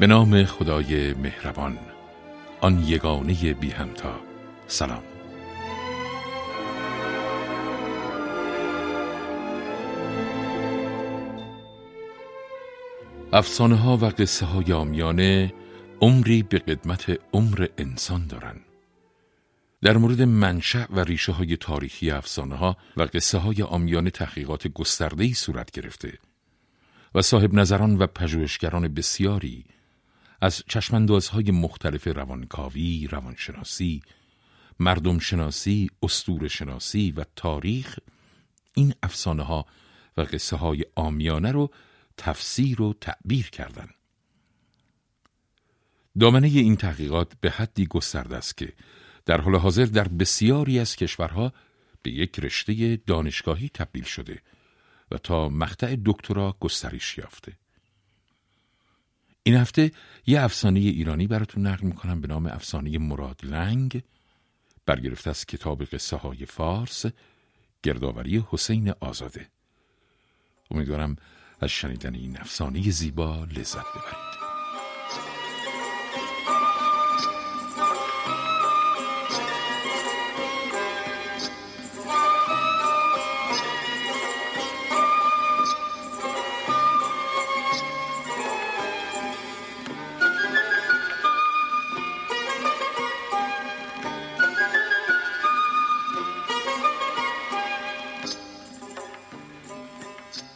به نام خدای مهربان آن یگانه بی همتا سلام افسانه ها و قصه های آمیانه عمری به قدمت عمر انسان دارند. در مورد منشأ و ریشه های تاریخی افسانه ها و قصه های آمیانه تحقیقات گسترده صورت گرفته و صاحب نظران و پژوهشگران بسیاری از چشماندازهای مختلف روانکاوی، روانشناسی، مردم شناسی، استور شناسی و تاریخ این افسانه ها و قصه های آمیانه رو تفسیر و تعبیر کردند. دامنه این تحقیقات به حدی گسترده است که در حال حاضر در بسیاری از کشورها به یک رشته دانشگاهی تبدیل شده و تا مقطع دکترا گسترش یافته. این هفته یه افسانه ایرانی براتون نقل می‌کنم به نام افسانه مراد لنگ. برگرفته از کتاب قصه های فارس گردآوری حسین آزاده. امیدوارم از شنیدن این افسانه زیبا لذت ببرید.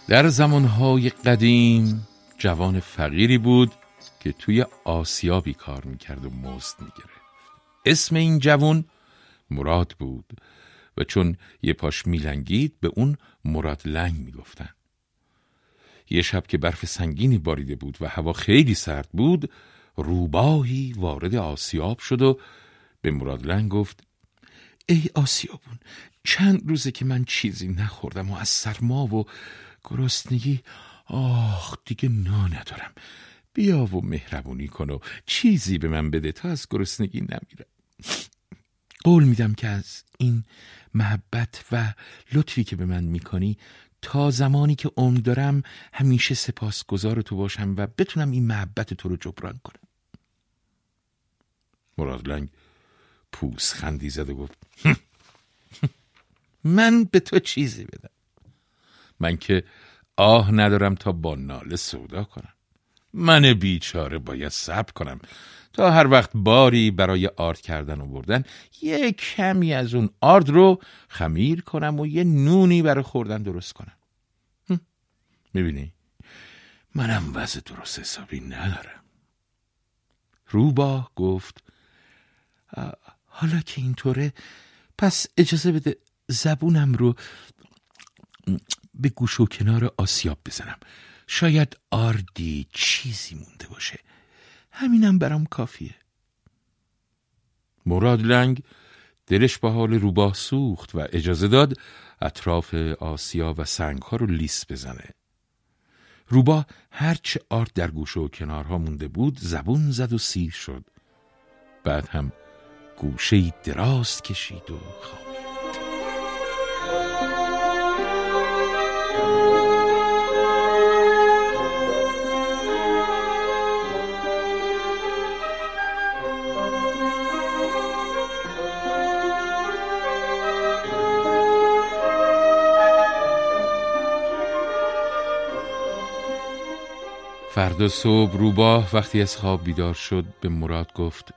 در زمانهای قدیم جوان فقیری بود که توی آسیابی کار می‌کرد و مزد می‌گرفت. اسم این جوان مراد بود و چون یه پاش میلنگید به اون مراد لنگ می‌گفتن. یه شب که برف سنگینی باریده بود و هوا خیلی سرد بود روباهی وارد آسیاب شد و به مراد لنگ گفت ای آسیابون چند روزه که من چیزی نخوردم و از سرما و گرسنگی؟ آخ دیگه نا ندارم. بیا و مهربونی کن و چیزی به من بده تا از گرسنگی نمیرم. قول میدم که از این محبت و لطفی که به من می‌کنی تا زمانی که عمر دارم همیشه سپاسگزار تو باشم و بتونم این محبت تو رو جبران کنم. مراد لنگ پوس خندی زد و گفت من به تو چیزی بدم. من که آه ندارم تا با ناله سودا کنم. من بیچاره باید صبر کنم تا هر وقت باری برای آرد کردن و بردن یه کمی از اون آرد رو خمیر کنم و یه نونی برای خوردن درست کنم. می‌بینی؟ منم وضع درست حسابی ندارم. روباه گفت حالا که اینطوره پس اجازه بده زبونم رو به گوش و کنار آسیاب بزنم. شاید آردی چیزی مونده باشه. همینم برام کافیه. مراد لنگ دلش با حال روباه سوخت و اجازه داد اطراف آسیا و سنگ ها رو لیس بزنه. روباه هرچه آرد در گوشه و کنارها مونده بود زبون زد و سیر شد. بعد هم گوشه دراز کشید و خواب فردا صبح روباه وقتی از خواب بیدار شد به مراد گفت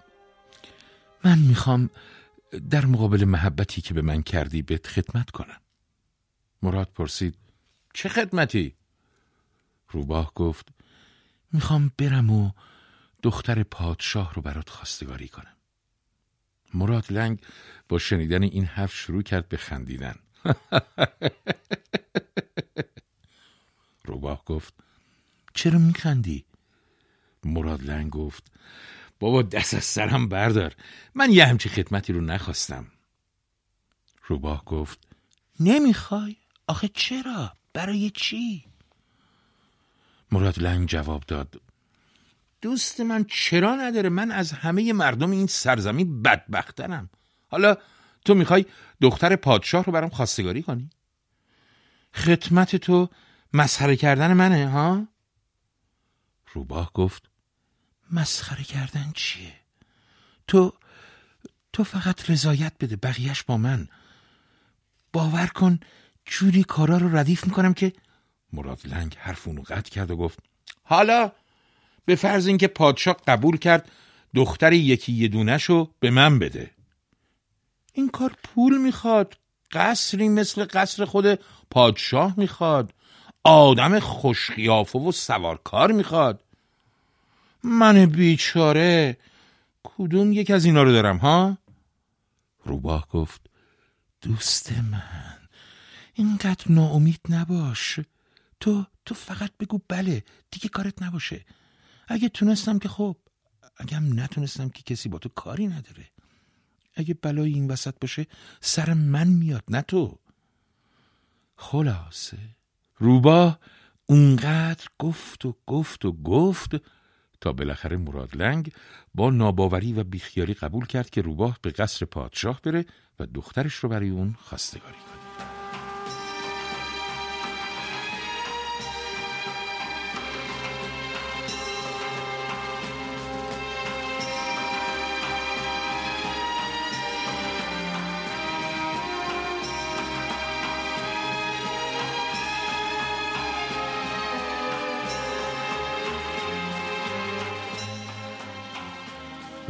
من می‌خوام در مقابل محبتی که به من کردی بهت خدمت کنم. مراد پرسید چه خدمتی؟ روباه گفت می‌خوام برم و دختر پادشاه رو برات خواستگاری کنم. مراد لنگ با شنیدن این حرف شروع کرد به خندیدن. روباه گفت چرا میخندی؟ مراد لنگ گفت بابا دست از سرم بردار من یه همچی خدمتی رو نخواستم روباه گفت نمی‌خوای؟ آخه چرا؟ برای چی؟ مراد لنگ جواب داد دوست من چرا نداره من از همه مردم این سرزمین بدبخترم حالا تو می‌خوای دختر پادشاه رو برام خواستگاری کنی؟ خدمت تو مسخره کردن منه ها؟ روباه گفت مسخره کردن چیه؟ تو تو فقط رضایت بده بقیهش با من. باور کن جوری کارا رو ردیف می‌کنم که مراد لنگ حرف اونو قطع کرد و گفت حالا به فرض اینکه پادشاه قبول کرد دختر یکی یه دونشو به من بده. این کار پول می‌خواد قصری مثل قصر خود پادشاه می‌خواد. آدم خوشخیافه و سوارکار می‌خواد. من بیچاره کدوم یک از اینا رو دارم ها؟ روباه گفت دوست من اینقدر ناامید نباش. تو تو فقط بگو بله دیگه کارت نباشه. اگه تونستم که خب اگه هم نتونستم که کسی با تو کاری نداره. اگه بلای این وسط باشه سر من میاد نه تو. خلاصه. روبا اونقدر گفت و گفت و گفت تا بالاخره مراد لنگ با ناباوری و بیخیاری قبول کرد که روباه به قصر پادشاه بره و دخترش رو برای اون خواستگاری کنه.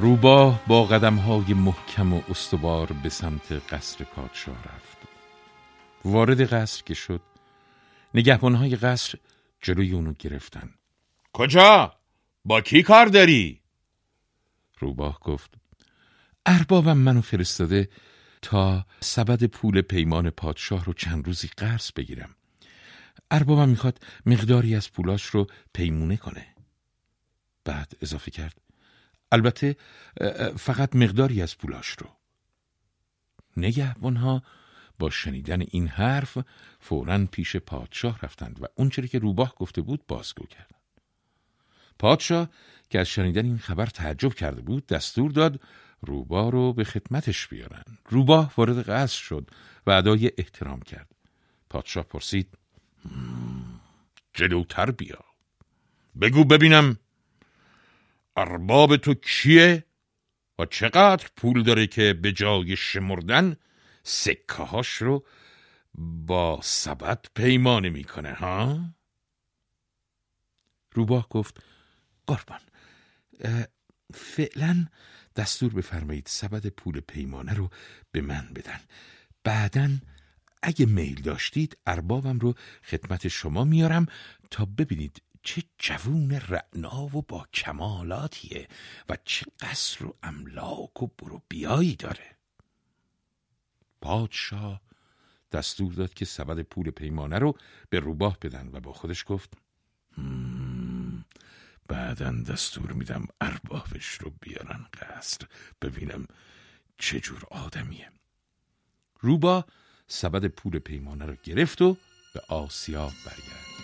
روباه با قدمهای محکم و استوار به سمت قصر پادشاه رفت وارد قصر که شد نگهبانهای قصر جلوی اونو گرفتن کجا؟ با کی کار داری؟ روباه گفت اربابم منو فرستاده تا سبد پول پیمان پادشاه رو چند روزی قرض بگیرم اربابم می‌خواد مقداری از پولاش رو پیمونه کنه بعد اضافه کرد البته فقط مقداری از پولاش رو. نگهبانها با شنیدن این حرف فورا پیش پادشاه رفتند و اونچری که روباه گفته بود بازگو کردند. پادشاه که از شنیدن این خبر تعجب کرده بود دستور داد روباه رو به خدمتش بیارن. روباه وارد قصر شد و ادای احترام کرد. پادشاه پرسید جلوتر بیا. بگو ببینم ارباب تو کیه و چقدر پول داره که به جای شمردن سکه رو با سبد پیمانه می‌کنه ها؟ روباه گفت قربان فعلا دستور بفرمایید سبد پول پیمانه رو به من بدن بعدا اگه میل داشتید اربابم رو خدمت شما میارم تا ببینید چه جوون رعنا و با کمالاتیه و چه قصر و املاک و برو بیایی داره. پادشاه دستور داد که سبد پول پیمانه رو به روباه بدن و با خودش گفت بعدا دستور میدم اربابش رو بیارن قصر. ببینم چه جور آدمیه. روبا سبد پول پیمانه رو گرفت و به آسیاب برگرد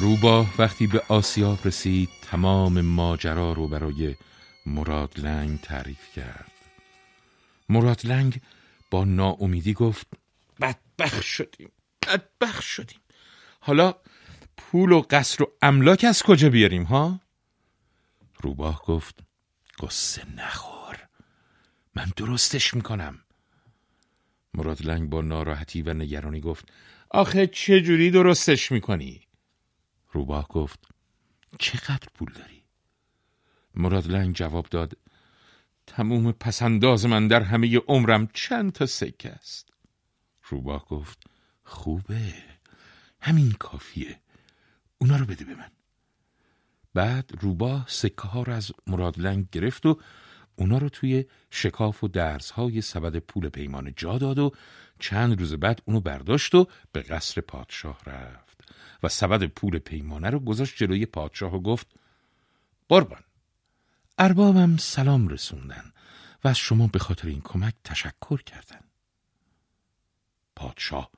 روبا وقتی به آسیاب رسید تمام ماجرا رو برای مراد لنگ تعریف کرد مراد لنگ با ناامیدی گفت بدبخ شدیم بدبخ شدیم حالا پول و قصر و املاک از کجا بیاریم ها؟ روباه گفت قصه نخور من درستش می‌کنم مراد لنگ با ناراحتی و نگرانی گفت آخه چه جوری درستش می‌کنی؟ روباه گفت چقدر پول داری؟ مراد لنگ جواب داد تموم پسنداز من در همه عمرم چند تا سکه است. روباه گفت خوبه همین کافیه اونا رو بده به من. بعد روباه سکه ها رو از مرادلنگ گرفت و اونا رو توی شکاف و درزهای سبد پول پیمان جا داد و چند روز بعد اونو برداشت و به قصر پادشاه رفت. و سبد پول پیمانه رو گذاشت جلوی پادشاه و گفت قربان. اربابم سلام رسوندن و از شما به خاطر این کمک تشکر کردن. پادشاه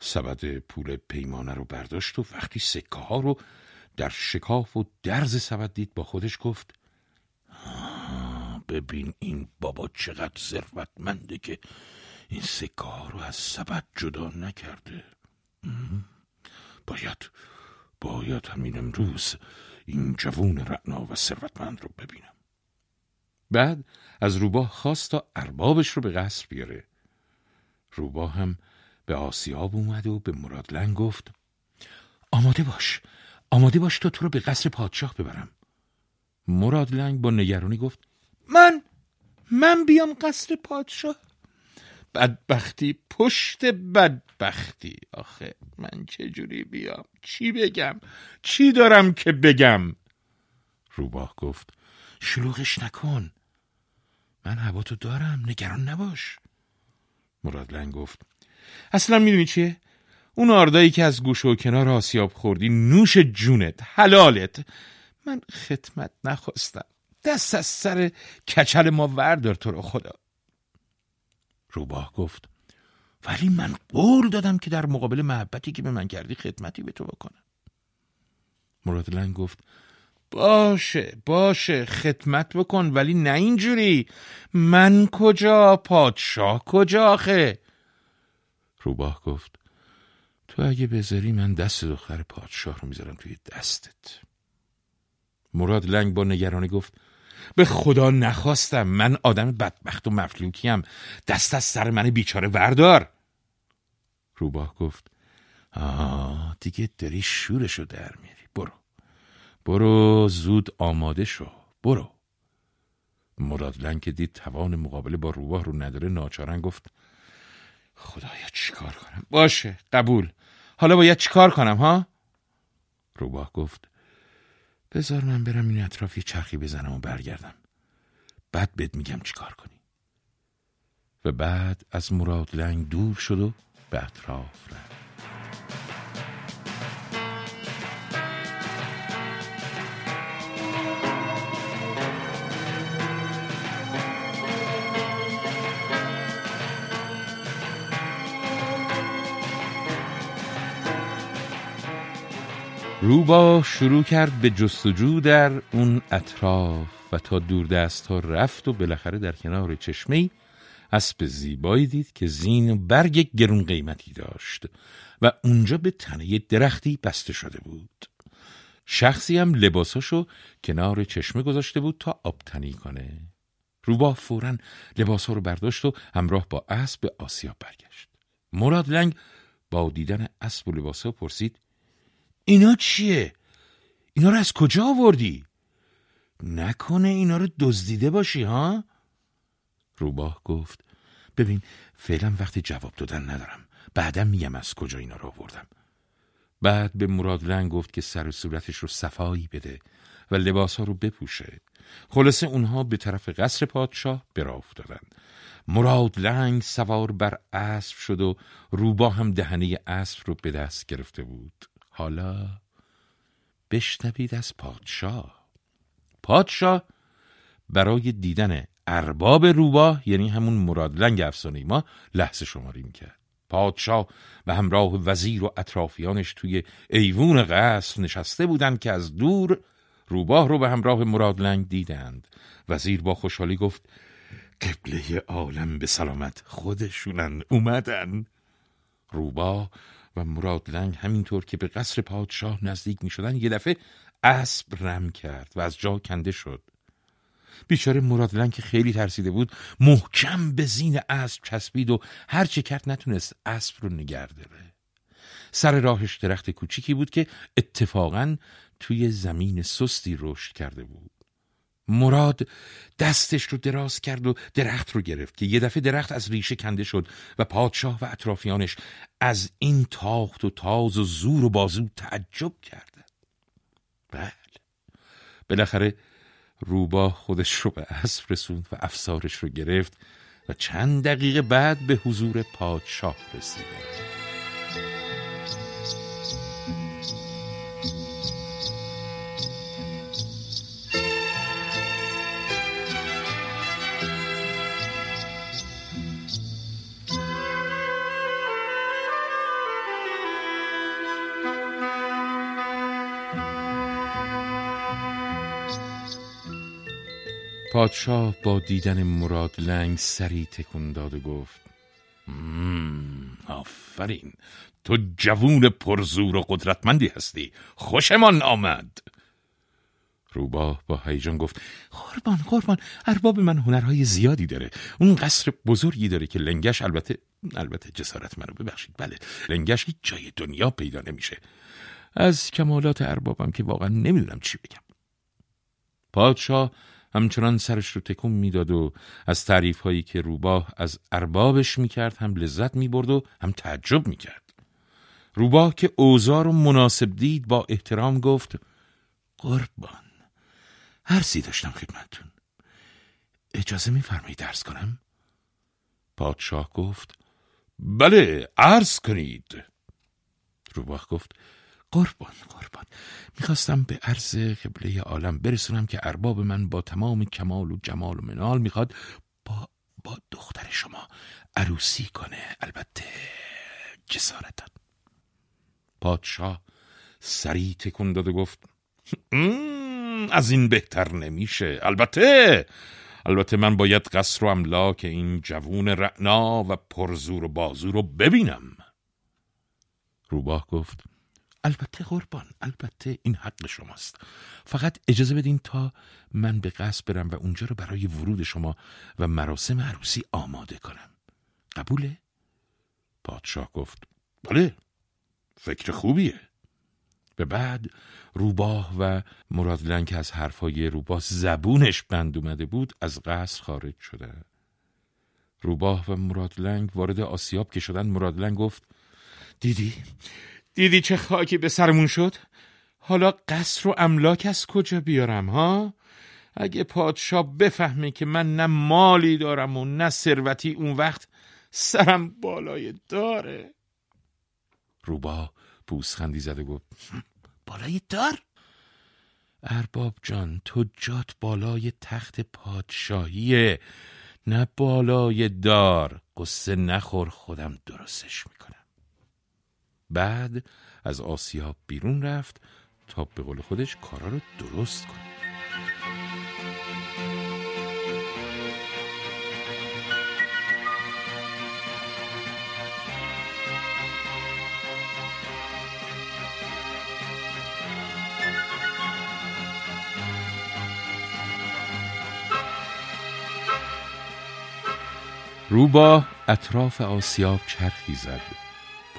سبد پول پیمانه رو برداشت و وقتی سکه ها رو در شکاف و درز سبد دید با خودش گفت ببین این بابا چقدر ثروتمنده که این سکه ها رو از سبد جدا نکرده. باید باید همین امروز این جوون رعنا و ثروتمند رو ببینم. بعد از روباه خواست تا اربابش رو به قصر بیاره. روباه هم به آسیاب اومد و به مرادلنگ گفت آماده باش آماده باش تا تو رو به قصر پادشاه ببرم. مرادلنگ با نگرانی گفت من من بیام قصر پادشاه؟ بدبختی پشت بدبختی. آخه من چجوری بیام؟ چی بگم؟ چی دارم که بگم؟ روباه گفت شلوغش نکن. من هوا تو دارم نگران نباش. مرادلنگ گفت اصلا می‌دونی چیه؟ اون آردایی که از گوش و کنار آسیاب خوردی نوش جونت حلالت. من خدمت نخواستم. دست از سر کچل ما وردار تو رو خدا. روباه گفت ولی من قول دادم که در مقابل محبتی که به من کردی خدمتی به تو بکنم. مرادلنگ گفت باشه باشه خدمت بکن ولی نه اینجوری. من کجا پادشاه کجا آخه؟ روباه گفت تو اگه بذاری من دست دختر پادشاه رو می‌ذارم توی دستت. مراد لنگ با نگرانی گفت به خدا نخواستم. من آدم بدبخت و مفلوکیم دست از سر من بیچاره وردار. روباه گفت آه دیگه داری شورشو در میری. برو. برو زود آماده شو. برو. مراد که دید توان مقابله با روباه رو نداره ناچارن گفت خدایا چیکار کنم؟ باشه قبول. حالا باید چیکار کنم ها؟ روباه گفت بذار من برم این اطراف یه چرخی بزنم و برگردم. بعد بهت میگم چیکار کنی. و بعد از مراد لنگ دور شد و به اطراف رفت. روبا شروع کرد به جستجو در اون اطراف و تا دور دست ها رفت و بالاخره در کنار چشمه اسب زیبایی دید که زین و برگ گرون قیمتی داشت و اونجا به تنه درختی بسته شده بود. شخصی هم لباساشو کنار چشمه گذاشته بود تا آبتنی کنه. روبا فورا لباسا رو برداشت و همراه با اسب به آسیا برگشت. مراد لنگ با دیدن اسب و لباسا پرسید اینا چیه؟ اینا رو از کجا آوردی؟ نکنه اینا رو دزدیده باشی ها؟ روباه گفت ببین فعلا وقتی جواب دادن ندارم بعدم میگم از کجا اینا رو آوردم بعد به مراد لنگ گفت که سر و صورتش رو صفایی بده و لباس ها رو بپوشه خلاصه اونها به طرف قصر پادشاه برا افتادن مراد لنگ سوار بر اسب شد و روباه هم دهنه اسب رو به دست گرفته بود حالا بشنوید از پادشاه. پادشاه برای دیدن ارباب روباه یعنی همون مرادلنگ افسانه ما لحظه شماری می‌کرد. پادشاه به همراه وزیر و اطرافیانش توی ایوون قصر نشسته بودند که از دور روباه رو به همراه مرادلنگ دیدند. وزیر با خوشحالی گفت قبله عالم به سلامت خودشونن اومدن. روباه و مراد لنگ همینطور که به قصر پادشاه نزدیک می شدن یه دفعه اسب رم کرد و از جا کنده شد. بیچاره مراد لنگ که خیلی ترسیده بود. محکم به زین اسب چسبید و هر چه کرد نتونست اسب رو نگر داره. سر راهش درخت کوچیکی بود که اتفاقا توی زمین سستی رشد کرده بود. مراد دستش رو دراز کرد و درخت رو گرفت که یه دفعه درخت از ریشه کنده شد و پادشاه و اطرافیانش از این تاخت و تاز و زور و بازو تعجب کردند بله بالاخره روباه خودش رو به اسب رسوند و افسارش رو گرفت و چند دقیقه بعد به حضور پادشاه رسید. پادشاه با دیدن مراد لنگ سری تکون داد و گفت آفرین تو جوون پرزور و قدرتمندی هستی. خوشمان آمد. روباه با هیجان گفت قربان قربان ارباب من هنرهای زیادی داره. اون قصر بزرگی داره که لنگش البته البته جسارت منو ببخشید بله لنگش هیچ جای دنیا پیدا نمیشه. از کمالات اربابم که واقعا نمی‌دونم چی بگم. پادشاه همچنان سرش رو تکون می‌داد و از تعریف هایی که روباه از اربابش می‌کرد هم لذت می‌برد و هم تعجب می‌کرد. روباه که اوزار و مناسب دید با احترام گفت قربان عرضی داشتم خدمتتون. اجازه میفرمایید درس کنم؟ پادشاه گفت بله عرض کنید. روباه گفت قربان قربان. می‌خواستم به عرض قبله عالم برسونم که ارباب من با تمام کمال و جمال و منال می‌خواد با, با دختر شما عروسی کنه. البته جسارتا. پادشاه سریع تکون داد و گفت از این بهتر نمیشه. البته البته من باید قصر و املاک این جوون رعنا و پرزور و بازور رو ببینم. روباه گفت البته قربان البته این حق شماست. فقط اجازه بدین تا من به قصد برم و اونجا رو برای ورود شما و مراسم عروسی آماده کنم. قبوله؟ پادشاه گفت بله فکر خوبیه. به بعد روباه و مرادلن که از حرفای روباه زبونش بند اومده بود از قصر خارج شده. روباه و مرادلنگ وارد آسیاب که شدن مرادلنگ گفت دیدی دیدی چه خاکی به سرمون شد؟ حالا قصر و املاک از کجا بیارم ها؟ اگه پادشاه بفهمه که من نه مالی دارم و نه ثروتی اون وقت سرم بالای داره روبا پوسخندی زده گفت بالای دار؟ ارباب جان تو جات بالای تخت پادشاهیه نه بالای دار قصه نخور خودم درستش می‌کنم بعد از آسیاب بیرون رفت تا به قول خودش کارا رو درست کنه. روبا اطراف آسیاب چرخی زد.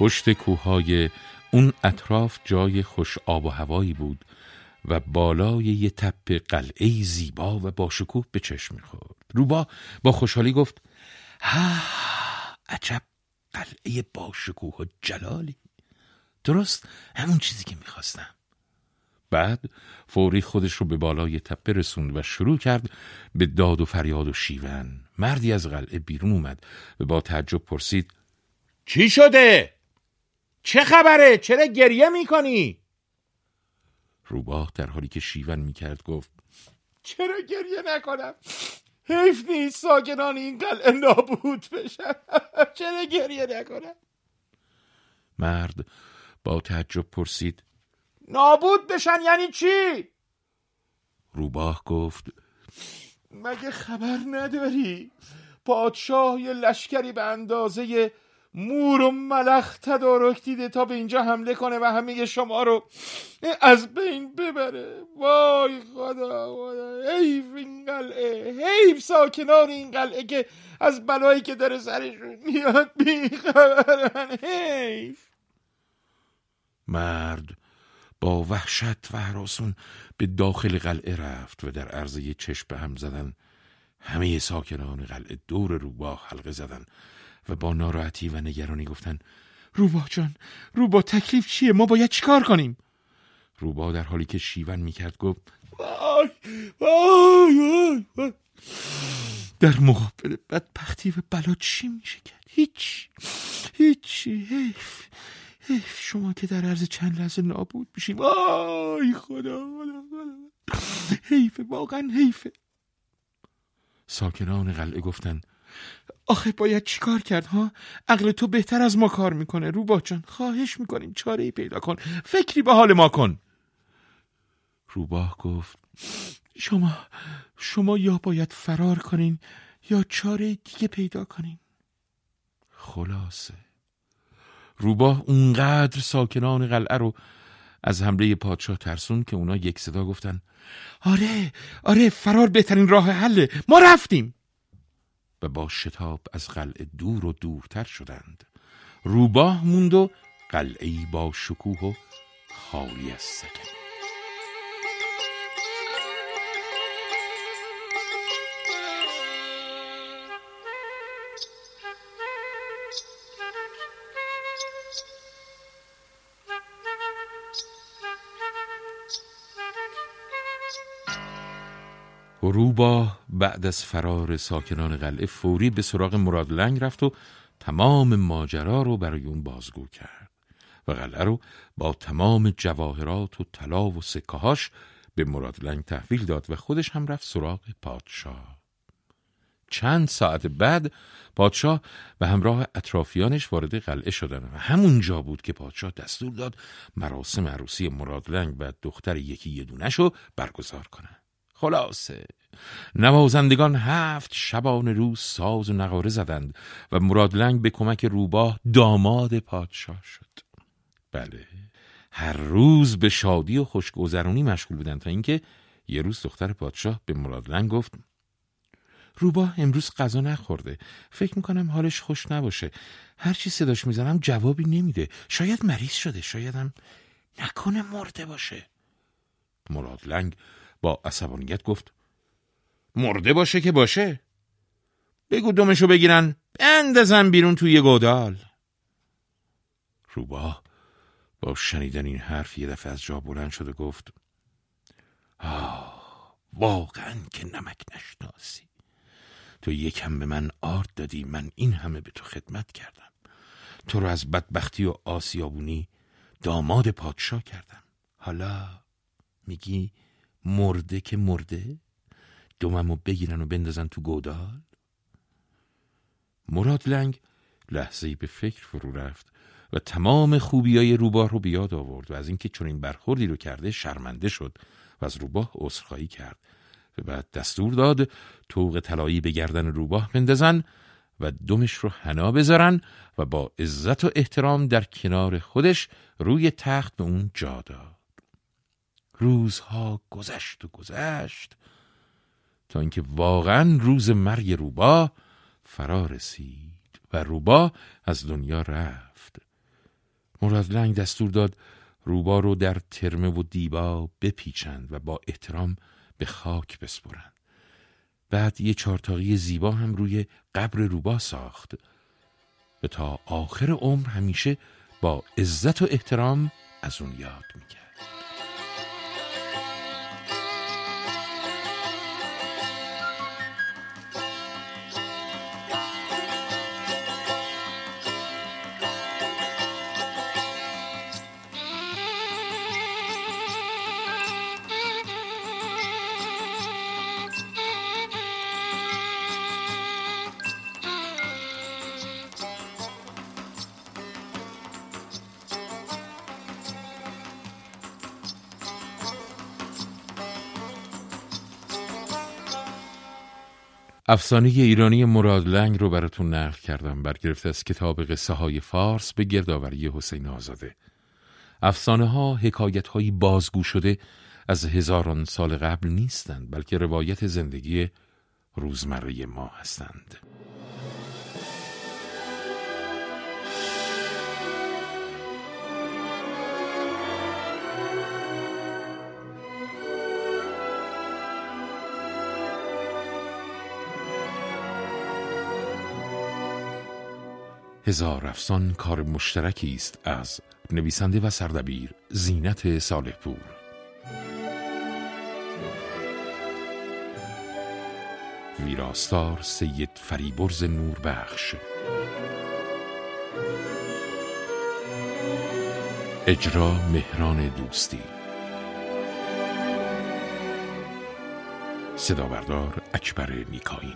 پشت کوههای اون اطراف جای خوش آب و هوایی بود و بالای یه تپه قلعه زیبا و با شکوه به چشم می‌خورد. روبا با خوشحالی گفت ها عجب قلعه با شکوه و جلالی. درست همون چیزی که می‌خواستم. بعد فوری خودش رو به بالای تپه رسوند و شروع کرد به داد و فریاد و شیون. مردی از قلعه بیرون اومد و با تعجب پرسید چی شده؟ چه خبره؟ چرا گریه می‌کنی؟ روباه در حالی که شیون می‌کرد گفت چرا گریه نکنم؟ حیف نیست ساکنان این قلعه نابود بشن چرا گریه نکنم؟ مرد با تعجب پرسید نابود بشن یعنی چی؟ روباه گفت مگه خبر نداری؟ پادشاه یه لشکری به اندازه مور و ملخ تدارک دیده تا به اینجا حمله کنه و همه شما رو از بین ببره. وای خدا خدا. حیف این قلعه حیف ساکنان این قلعه که از بلایی که داره سرشون میاد بیخبرن. حیف. مرد با وحشت و حراسون به داخل قلعه رفت و در عرضه چشم به هم زدن. همه ساکنان قلعه دور روباه حلقه زدن. و با ناراحتی و نگرانی گفتن روبا جان روبا تکلیف چیه؟ ما باید چیکار کنیم؟ روبا در حالی که شیون می‌کرد گفت وای وای وای در مقابل بدبختی و بلا چی میشه کرد؟ هیچ هیچی حیف حیف. شما که در عرض چند لحظه نابود میشیم. وای خدا خدا خدا. حیفه واقعا حیفه. ساکنان قلعه گفتن آخه باید چیکار کرد ها؟ عقل تو بهتر از ما کار می‌کنه روباه جان. خواهش می‌کنیم چاره ای پیدا کن. فکری به حال ما کن. روباه گفت شما شما یا باید فرار کنین یا چاره دیگه پیدا کنین. خلاصه. روباه اونقدر ساکنان قلعه رو از حمله پادشاه ترسون که اونا یک صدا گفتن آره آره فرار بهترین راه حله. ما رفتیم. و با شتاب از قلعه دور و دورتر شدند. روباه موند و قلعه با شکوه و خالی از سکن. روباه بعد از فرار ساکنان قلعه فوری به سراغ مرادلنگ رفت و تمام ماجرا رو برای اون بازگو کرد و قلعه رو با تمام جواهرات و طلا و سکهاش به مرادلنگ تحویل داد و خودش هم رفت سراغ پادشاه چند ساعت بعد پادشاه به همراه اطرافیانش وارد قلعه شدن و همونجا بود که پادشاه دستور داد مراسم عروسی مرادلنگ و دختر یکی یه رو برگزار کنند. خلاصه. نوازندگان هفت شبان روز ساز و نقاره زدند و مرادلنگ به کمک روباه داماد پادشاه شد. بله هر روز به شادی و خوشگذرونی مشغول بودند تا اینکه یه روز دختر پادشاه به مرادلنگ گفت روباه امروز غذا نخورده فکر می‌کنم حالش خوش نباشه. هرچی صداش می‌زنم جوابی نمیده. شاید مریض شده شایدم نکنه مرده باشه. مرادلنگ با عصبانیت گفت مرده باشه که باشه. بگو دمشو بگیرن بندازن بیرون توی گودال. روبا با شنیدن این حرف یه دفعه از جا بلند شد و گفت آه واقعا که نمک نشناسی. تو یکم به من آرد دادی من این همه به تو خدمت کردم. تو رو از بدبختی و آسیابونی داماد پادشاه کردم. حالا میگی مرده که مرده؟ دوممو بگیرن و بندازن تو گودال؟ مراد لنگ لحظه به فکر فرو رفت و تمام خوبیای روباه رو بیاد آورد و از اینکه چون این برخوردی رو کرده شرمنده شد و از روباه عذرخواهی کرد و بعد دستور داد توق طلایی به گردن روباه بندازن و دمش رو حنا بذارن و با عزت و احترام در کنار خودش روی تخت به اون جا داد. روزها گذشت و گذشت تا اینکه واقعا روز مرگ روبا فرا رسید و روبا از دنیا رفت. مرادلنگ دستور داد روبا رو در ترمه و دیبا بپیچند و با احترام به خاک بسپرند. بعد یه چارتاقی زیبا هم روی قبر روبا ساخت. و تا آخر عمر همیشه با عزت و احترام از اون یاد می‌کرد. افسانه ایرانی مرادلنگ رو براتون نقل کردم. برگرفته از کتاب قصه های فارس به گردآوری حسین آزاده. افسانه ها حکایت هایی بازگو شده از هزاران سال قبل نیستند بلکه روایت زندگی روزمره ما هستند. هزار افسان کار مشترکی است از نویسنده و سردبیر زینت صالح پور ویراستار سید فریبرز نوربخش. اجرا مهران دوستی. صداوردار اکبر نیکاین